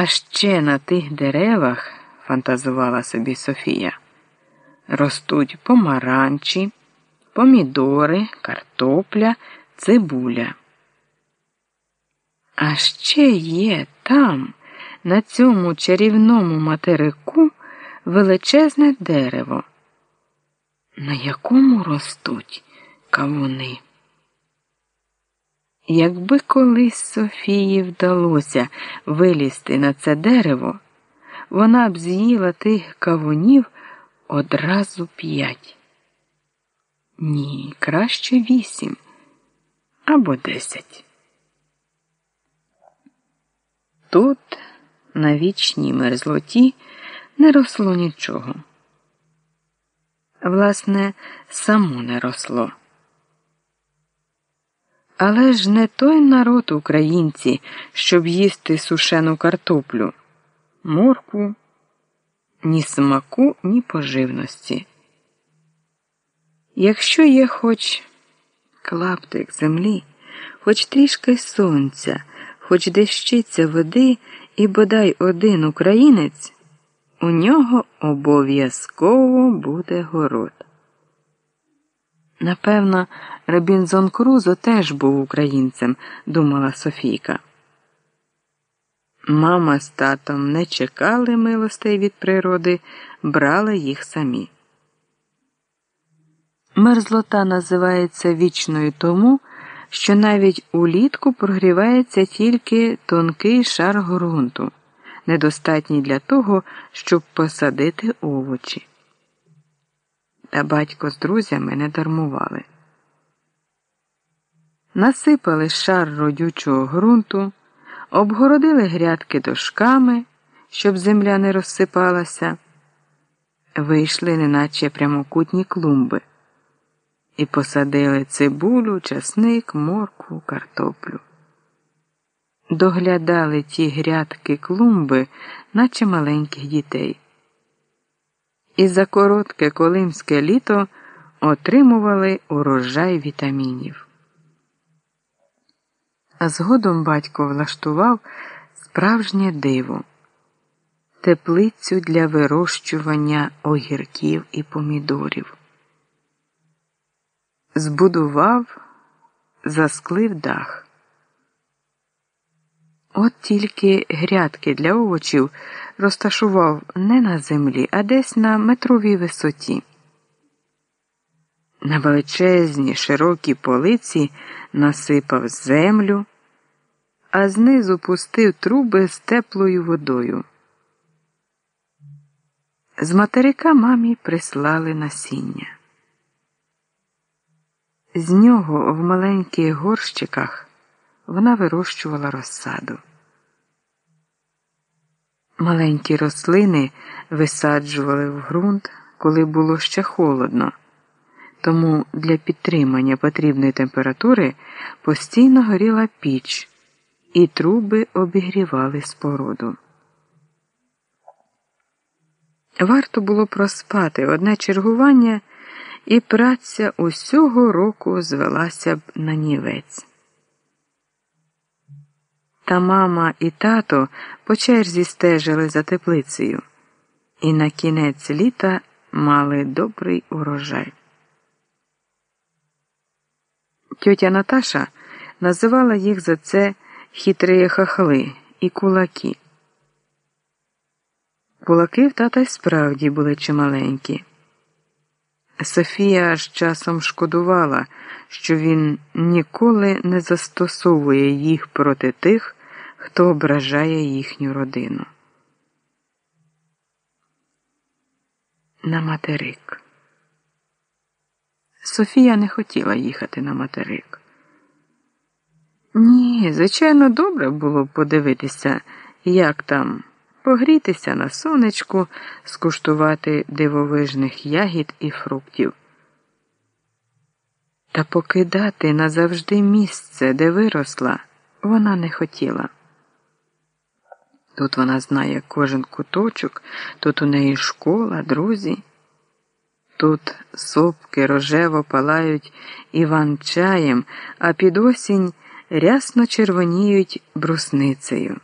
А ще на тих деревах, фантазувала собі Софія, ростуть помаранчі, помідори, картопля, цибуля. А ще є там, на цьому чарівному материку, величезне дерево, на якому ростуть кавуни. Якби колись Софії вдалося вилізти на це дерево, вона б з'їла тих кавунів одразу п'ять. Ні, краще вісім або десять. Тут, на вічній мерзлоті, не росло нічого. Власне, само не росло. Але ж не той народ українці, щоб їсти сушену картоплю, моркву, ні смаку, ні поживності. Якщо є хоч клаптик землі, хоч трішки сонця, хоч дещиця води і бодай один українець, у нього обов'язково буде город. Напевно, Робінзон Крузо теж був українцем, думала Софійка. Мама з татом не чекали милостей від природи, брали їх самі. Мерзлота називається вічною тому, що навіть улітку прогрівається тільки тонкий шар ґрунту, недостатній для того, щоб посадити овочі. Та батько з друзями не дармували. Насипали шар родючого ґрунту, обгородили грядки дошками, щоб земля не розсипалася, вийшли, неначе прямокутні клумби, і посадили цибулю, часник, моркву, картоплю. Доглядали ті грядки клумби, наче маленьких дітей і за коротке колимське літо отримували урожай вітамінів. А згодом батько влаштував справжнє диво, теплицю для вирощування огірків і помідорів. Збудував, засклив дах. От тільки грядки для овочів розташував не на землі, а десь на метровій висоті. На величезні широкі полиці насипав землю, а знизу пустив труби з теплою водою. З материка мамі прислали насіння. З нього в маленьких горщиках вона вирощувала розсаду. Маленькі рослини висаджували в ґрунт, коли було ще холодно, тому для підтримання потрібної температури постійно горіла піч, і труби обігрівали споруду. Варто було проспати одне чергування, і праця усього року звелася б на нівець. Та мама і тато по черзі стежили за теплицею, і на кінець літа мали добрий урожай. Тьотя Наташа називала їх за це хитрі хахли і кулаки. Кулаки в тата й справді були чималенькі. Софія аж часом шкодувала, що він ніколи не застосовує їх проти тих хто ображає їхню родину. На материк. Софія не хотіла їхати на материк. Ні, звичайно, добре було б подивитися, як там, погрітися на сонечку, скуштувати дивовижних ягід і фруктів. Та покидати назавжди місце, де виросла, вона не хотіла. Тут вона знає кожен куточок, тут у неї школа, друзі. Тут сопки рожево палають іван чаєм, а під осінь рясно червоніють брусницею.